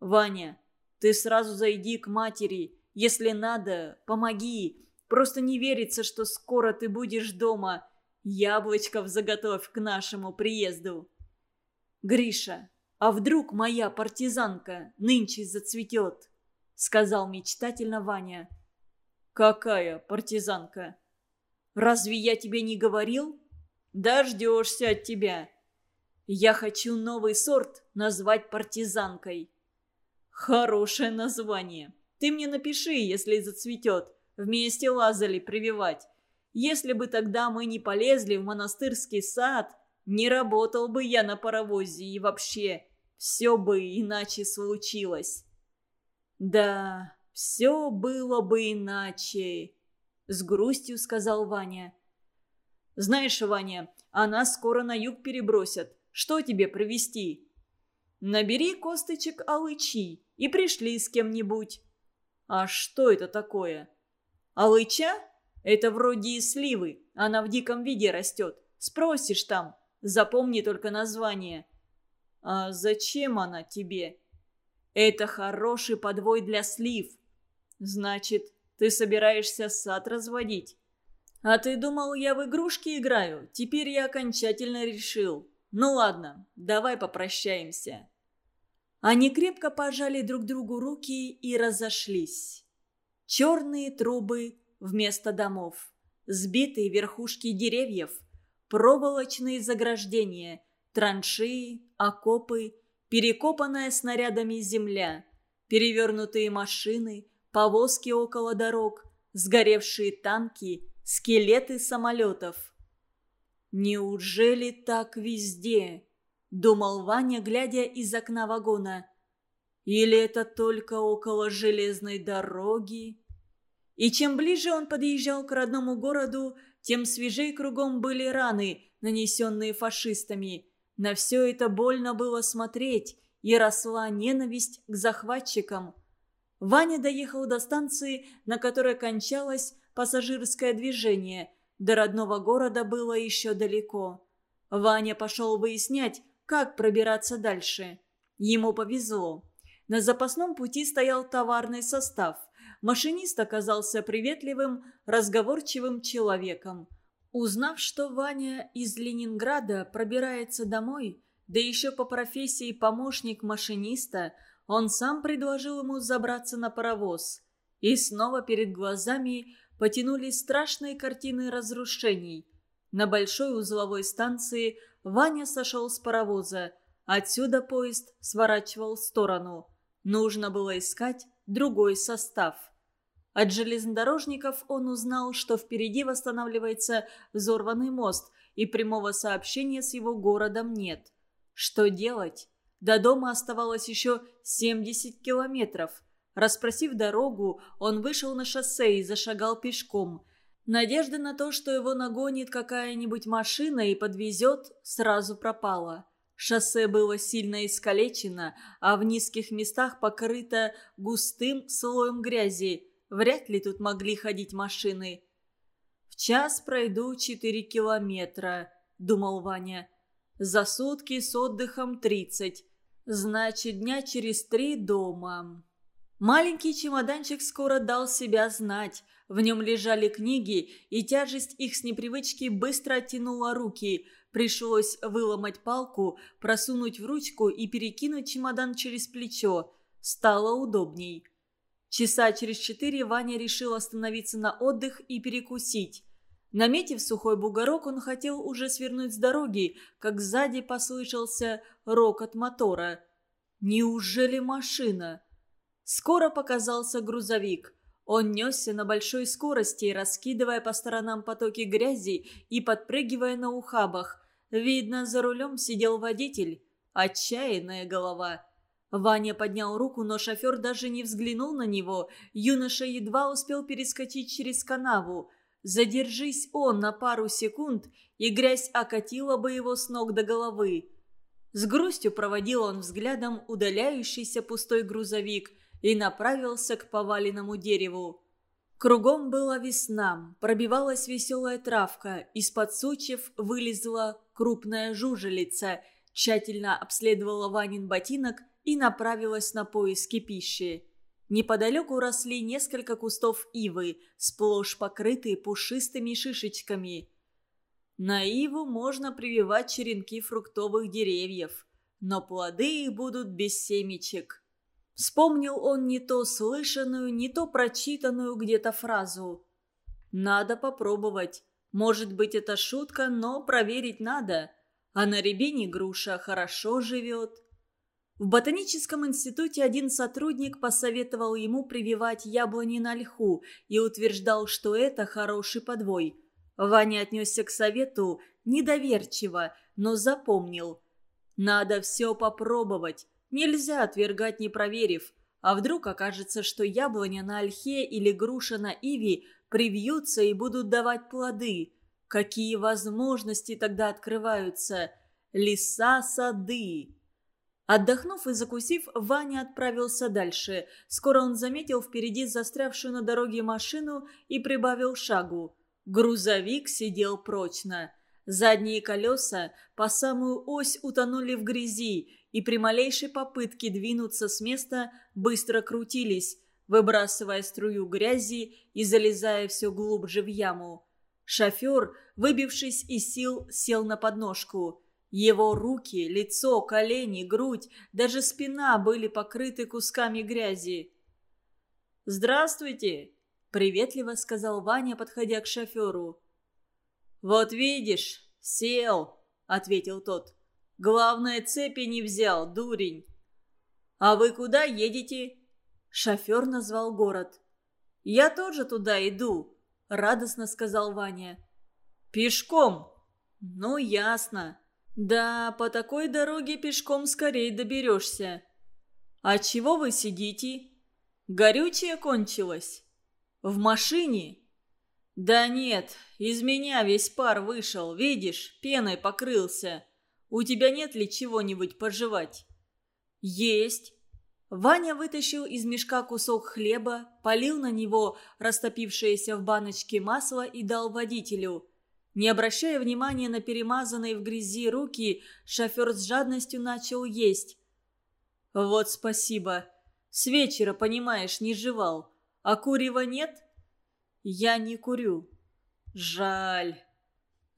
«Ваня, ты сразу зайди к матери. Если надо, помоги. Просто не верится, что скоро ты будешь дома. Яблочков заготовь к нашему приезду». «Гриша, а вдруг моя партизанка нынче зацветет?» Сказал мечтательно Ваня. «Какая партизанка?» Разве я тебе не говорил? Дождешься от тебя. Я хочу новый сорт назвать партизанкой. Хорошее название. Ты мне напиши, если зацветет. Вместе лазали прививать. Если бы тогда мы не полезли в монастырский сад, не работал бы я на паровозе и вообще все бы иначе случилось. Да, все было бы иначе. С грустью сказал Ваня. «Знаешь, Ваня, она скоро на юг перебросят. Что тебе привезти?» «Набери косточек алычи и пришли с кем-нибудь». «А что это такое?» «Алыча? Это вроде сливы. Она в диком виде растет. Спросишь там. Запомни только название». «А зачем она тебе?» «Это хороший подвой для слив». «Значит, ты собираешься сад разводить?» «А ты думал, я в игрушки играю? Теперь я окончательно решил. Ну ладно, давай попрощаемся». Они крепко пожали друг другу руки и разошлись. Черные трубы вместо домов, сбитые верхушки деревьев, проволочные заграждения, траншеи, окопы, перекопанная снарядами земля, перевернутые машины – повозки около дорог, сгоревшие танки, скелеты самолетов. «Неужели так везде?» – думал Ваня, глядя из окна вагона. «Или это только около железной дороги?» И чем ближе он подъезжал к родному городу, тем свежей кругом были раны, нанесенные фашистами. На все это больно было смотреть, и росла ненависть к захватчикам – Ваня доехал до станции, на которой кончалось пассажирское движение. До родного города было еще далеко. Ваня пошел выяснять, как пробираться дальше. Ему повезло. На запасном пути стоял товарный состав. Машинист оказался приветливым, разговорчивым человеком. Узнав, что Ваня из Ленинграда пробирается домой, да еще по профессии помощник машиниста – он сам предложил ему забраться на паровоз. И снова перед глазами потянулись страшные картины разрушений. На большой узловой станции Ваня сошел с паровоза. Отсюда поезд сворачивал в сторону. Нужно было искать другой состав. От железнодорожников он узнал, что впереди восстанавливается взорванный мост, и прямого сообщения с его городом нет. Что делать? До дома оставалось еще 70 километров. Распросив дорогу, он вышел на шоссе и зашагал пешком. Надежда на то, что его нагонит какая-нибудь машина и подвезет, сразу пропала. Шоссе было сильно искалечено, а в низких местах покрыто густым слоем грязи. Вряд ли тут могли ходить машины. «В час пройду четыре километра», — думал Ваня. За сутки с отдыхом 30. Значит, дня через три дома. Маленький чемоданчик скоро дал себя знать. В нем лежали книги, и тяжесть их с непривычки быстро оттянула руки. Пришлось выломать палку, просунуть в ручку и перекинуть чемодан через плечо. Стало удобней. Часа через четыре Ваня решил остановиться на отдых и перекусить. Наметив сухой бугорок, он хотел уже свернуть с дороги, как сзади послышался рокот мотора. «Неужели машина?» Скоро показался грузовик. Он несся на большой скорости, раскидывая по сторонам потоки грязи и подпрыгивая на ухабах. Видно, за рулем сидел водитель. Отчаянная голова. Ваня поднял руку, но шофер даже не взглянул на него. Юноша едва успел перескочить через канаву. Задержись он на пару секунд, и грязь окатила бы его с ног до головы. С грустью проводил он взглядом удаляющийся пустой грузовик. и направился к поваленному дереву. Кругом была весна, пробивалась веселая травка, из-под сучьев вылезла крупная жужелица, тщательно обследовала Ванин ботинок и направилась на поиски пищи. Неподалеку росли несколько кустов ивы, сплошь покрытые пушистыми шишечками. На иву можно прививать черенки фруктовых деревьев, но плоды их будут без семечек. Вспомнил он не то слышанную, не то прочитанную где-то фразу. «Надо попробовать. Может быть, это шутка, но проверить надо. А на рябине груша хорошо живет». В ботаническом институте один сотрудник посоветовал ему прививать яблони на льху и утверждал, что это хороший подвой. Ваня отнесся к совету недоверчиво, но запомнил. «Надо все попробовать. Нельзя отвергать, не проверив. А вдруг окажется, что яблоня на ольхе или груша на иве привьются и будут давать плоды? Какие возможности тогда открываются? Леса, сады. Отдохнув и закусив, Ваня отправился дальше. Скоро он заметил впереди застрявшую на дороге машину и прибавил шагу. Грузовик сидел прочно. Задние колеса по самую ось утонули в грязи, и при малейшей попытке двинуться с места быстро крутились, выбрасывая струю грязи и залезая все глубже в яму. Шофер, выбившись из сил, сел на подножку. Его руки, лицо, колени, грудь, даже спина были покрыты кусками грязи. «Здравствуйте!» – приветливо сказал Ваня, подходя к шоферу. «Вот видишь, сел!» – ответил тот. Главное, цепи не взял, дурень. А вы куда едете? Шофер назвал город. Я тоже туда иду, радостно сказал Ваня. Пешком? Ну, ясно. Да, по такой дороге пешком скорее доберешься. А чего вы сидите? Горючее кончилось? В машине? Да нет, из меня весь пар вышел, видишь, пеной покрылся. У тебя нет ли чего-нибудь пожевать?» «Есть». Ваня вытащил из мешка кусок хлеба, полил на него растопившееся в баночке масло и дал водителю. Не обращая внимания на перемазанные в грязи руки, шофер с жадностью начал есть. «Вот спасибо. С вечера, понимаешь, не жевал. А курева нет?» «Я не курю». «Жаль».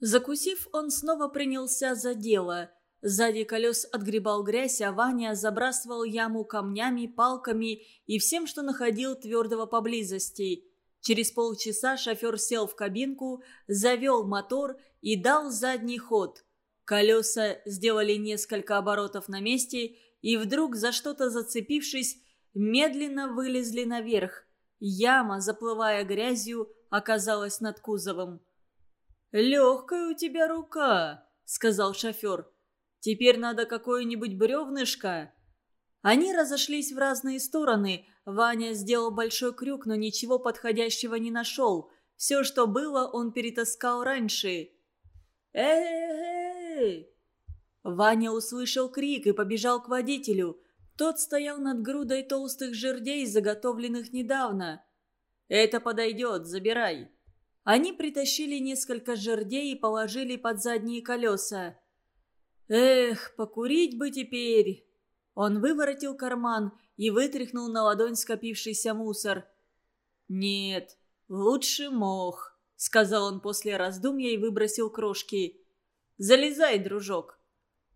Закусив, он снова принялся за дело. Сзади колес отгребал грязь, а Ваня забрасывал яму камнями, палками и всем, что находил твердого поблизости. Через полчаса шофер сел в кабинку, завел мотор и дал задний ход. Колеса сделали несколько оборотов на месте и вдруг, за что-то зацепившись, медленно вылезли наверх. Яма, заплывая грязью, оказалась над кузовом. «Легкая у тебя рука», — сказал шофер. «Теперь надо какое-нибудь бревнышко». Они разошлись в разные стороны. Ваня сделал большой крюк, но ничего подходящего не нашел. Все, что было, он перетаскал раньше. «Эй!» Ваня услышал крик и побежал к водителю. Тот стоял над грудой толстых жердей, заготовленных недавно. «Это подойдет, забирай». Они притащили несколько жердей и положили под задние колеса. «Эх, покурить бы теперь!» Он выворотил карман и вытряхнул на ладонь скопившийся мусор. «Нет, лучше мох», — сказал он после раздумья и выбросил крошки. «Залезай, дружок».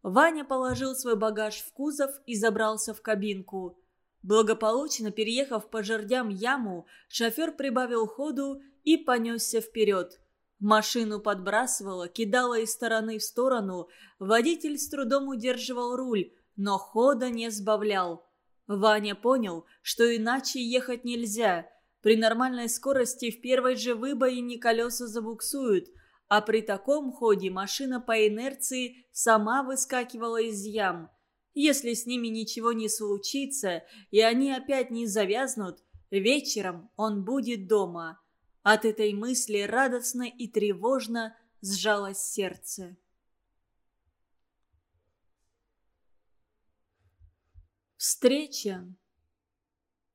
Ваня положил свой багаж в кузов и забрался в кабинку. Благополучно переехав по жердям яму, шофер прибавил ходу и понесся вперед. Машину подбрасывало, кидало из стороны в сторону, водитель с трудом удерживал руль, но хода не сбавлял. Ваня понял, что иначе ехать нельзя. При нормальной скорости в первой же выбоине колеса забуксуют, а при таком ходе машина по инерции сама выскакивала из ям. Если с ними ничего не случится, и они опять не завязнут, вечером он будет дома. От этой мысли радостно и тревожно сжалось сердце. Встреча.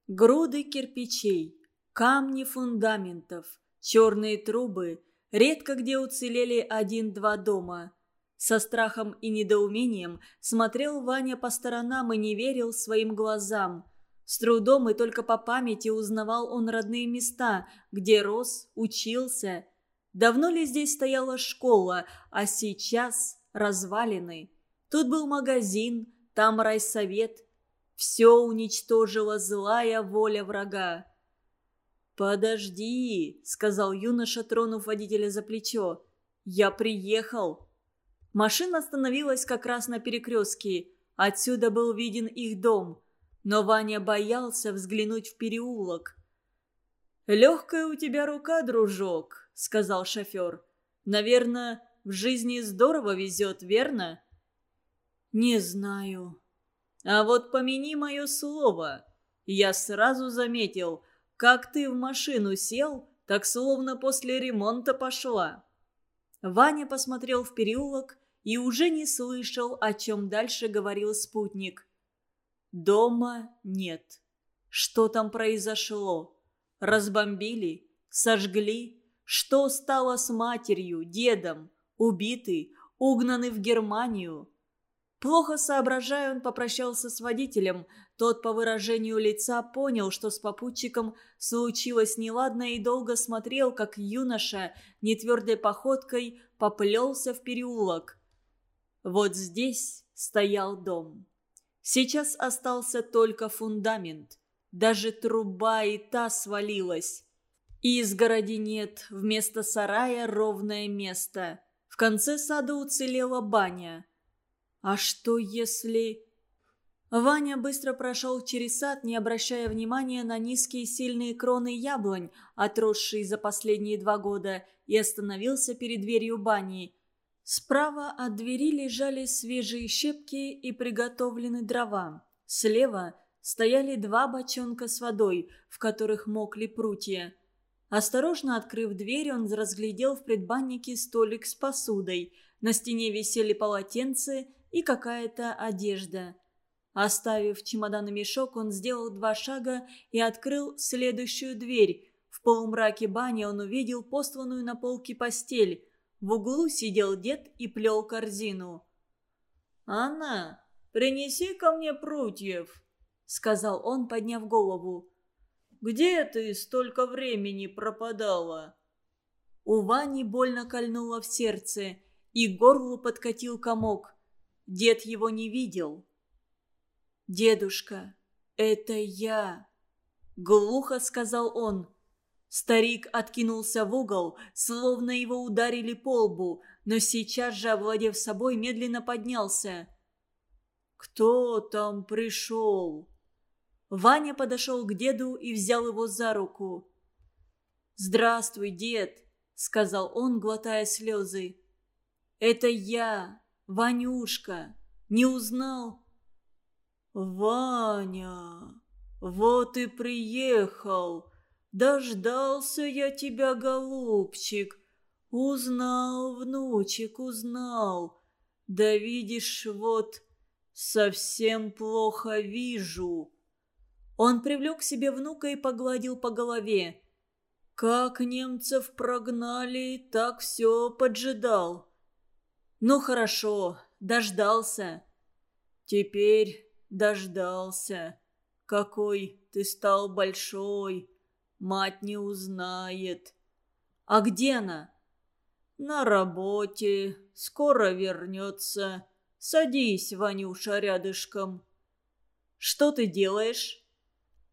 Груды кирпичей, камни фундаментов, черные трубы, редко где уцелели один-два дома. Со страхом и недоумением смотрел Ваня по сторонам и не верил своим глазам. С трудом и только по памяти узнавал он родные места, где рос, учился. Давно ли здесь стояла школа, а сейчас развалины. Тут был магазин, там райсовет. Все уничтожила злая воля врага. «Подожди», — сказал юноша, тронув водителя за плечо. «Я приехал». Машина остановилась как раз на перекрестке. Отсюда был виден их дом. Но Ваня боялся взглянуть в переулок. «Легкая у тебя рука, дружок», — сказал шофер. «Наверное, в жизни здорово везет, верно?» «Не знаю». «А вот помяни мое слово. Я сразу заметил, как ты в машину сел, так словно после ремонта пошла». Ваня посмотрел в переулок и уже не слышал, о чем дальше говорил спутник. «Дома нет. Что там произошло? Разбомбили? Сожгли? Что стало с матерью, дедом?» убитый, угнанный в Германию. Плохо соображая, он попрощался с водителем. Тот по выражению лица понял, что с попутчиком случилось неладно и долго смотрел, как юноша нетвердой походкой поплелся в переулок. Вот здесь стоял дом. Сейчас остался только фундамент. Даже труба и та свалилась. Изгороди нет, вместо сарая ровное место – в конце сада уцелела баня. А что если... Ваня быстро прошел через сад, не обращая внимания на низкие сильные кроны яблонь, отросшие за последние два года, и остановился перед дверью бани. Справа от двери лежали свежие щепки и приготовлены дрова. Слева стояли два бочонка с водой, в которых мокли прутья. Осторожно открыв дверь, он разглядел в предбаннике столик с посудой. На стене висели полотенце и какая-то одежда. Оставив чемодан и мешок, он сделал два шага и открыл следующую дверь. В полумраке бани он увидел посланную на полке постель. В углу сидел дед и плел корзину. «Анна, принеси ко мне прутьев», — сказал он, подняв голову. Где ты столько времени пропадала?» У Вани больно кольнуло в сердце, и горлу подкатил комок. Дед его не видел. «Дедушка, это я!» — глухо сказал он. Старик откинулся в угол, словно его ударили по лбу, но сейчас же, овладев собой, медленно поднялся. «Кто там пришел?» Ваня подошел к деду и взял его за руку. «Здравствуй, дед», — сказал он, глотая слезы. «Это я, Ванюшка. Не узнал?» «Ваня, вот и приехал. Дождался я тебя, голубчик. Узнал, внучек, узнал. Да видишь, вот, совсем плохо вижу». Он привлек к себе внука и погладил по голове. «Как немцев прогнали, так все поджидал». «Ну хорошо, дождался». «Теперь дождался. Какой ты стал большой. Мать не узнает». «А где она?» «На работе. Скоро вернется. Садись, Ванюша, рядышком». «Что ты делаешь?»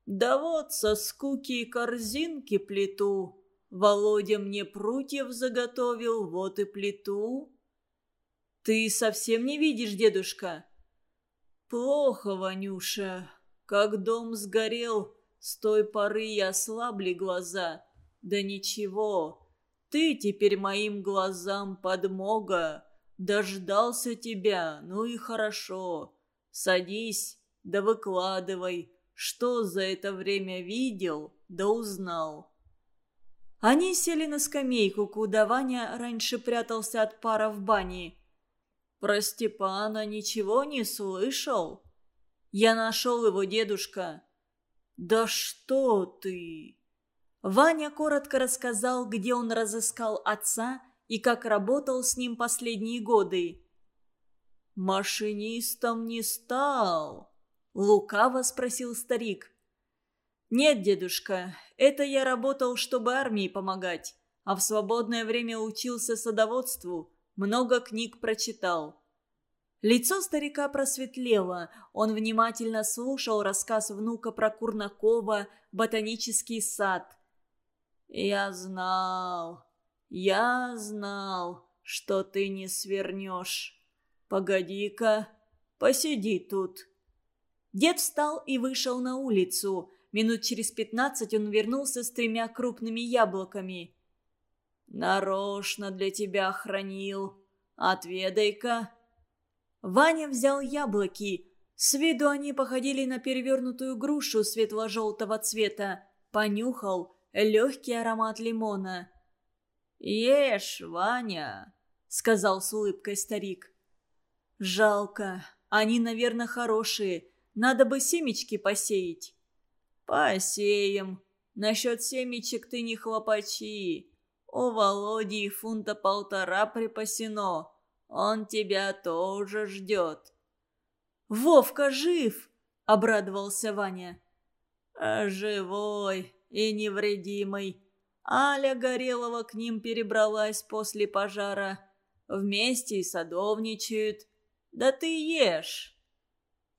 Да вот со скуки корзинки плету. Володя мне прутьев заготовил, вот и плету. Ты совсем не видишь, дедушка? Плохо, Ванюша. Как дом сгорел, с той поры и ослабли глаза. Да ничего, ты теперь моим глазам подмога. Дождался тебя, ну и хорошо. Садись, да выкладывай что за это время видел, да узнал. Они сели на скамейку, куда Ваня раньше прятался от пара в бане. «Про Степана ничего не слышал?» «Я нашел его, дедушка». «Да что ты!» Ваня коротко рассказал, где он разыскал отца и как работал с ним последние годы. «Машинистом не стал?» – лукаво спросил старик. «Нет, дедушка, это я работал, чтобы армии помогать, а в свободное время учился садоводству, много книг прочитал». Лицо старика просветлело, он внимательно слушал рассказ внука про Курнакова, ботанический сад. «Я знал, я знал, что ты не свернешь. Погоди-ка, посиди тут». Дед встал и вышел на улицу. Минут через пятнадцать он вернулся с тремя крупными яблоками. «Нарочно для тебя хранил. Отведай-ка». Ваня взял яблоки. С виду они походили на перевернутую грушу светло-желтого цвета. Понюхал легкий аромат лимона. «Ешь, Ваня», — сказал с улыбкой старик. «Жалко. Они, наверное, хорошие. Надо бы семечки посеять». «Посеем. Насчет семечек ты не хлопачи. У Володи фунта полтора припасено. Он тебя тоже ждет». «Вовка жив!» — обрадовался Ваня. «А «Живой и невредимый. Аля Горелова к ним перебралась после пожара. Вместе и садовничают. Да ты ешь!»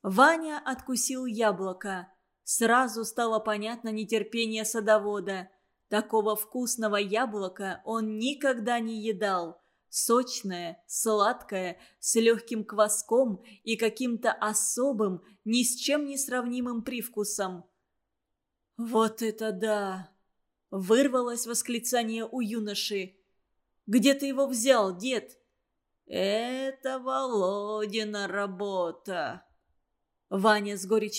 Ваня откусил яблоко. Сразу стало понятно нетерпение садовода. Такого вкусного яблока он никогда не едал. Сочное, сладкое, с легким кваском и каким-то особым, ни с чем не сравнимым привкусом. «Вот это да!» – вырвалось восклицание у юноши. «Где ты его взял, дед?» «Это Володина работа!» Ваня с горечью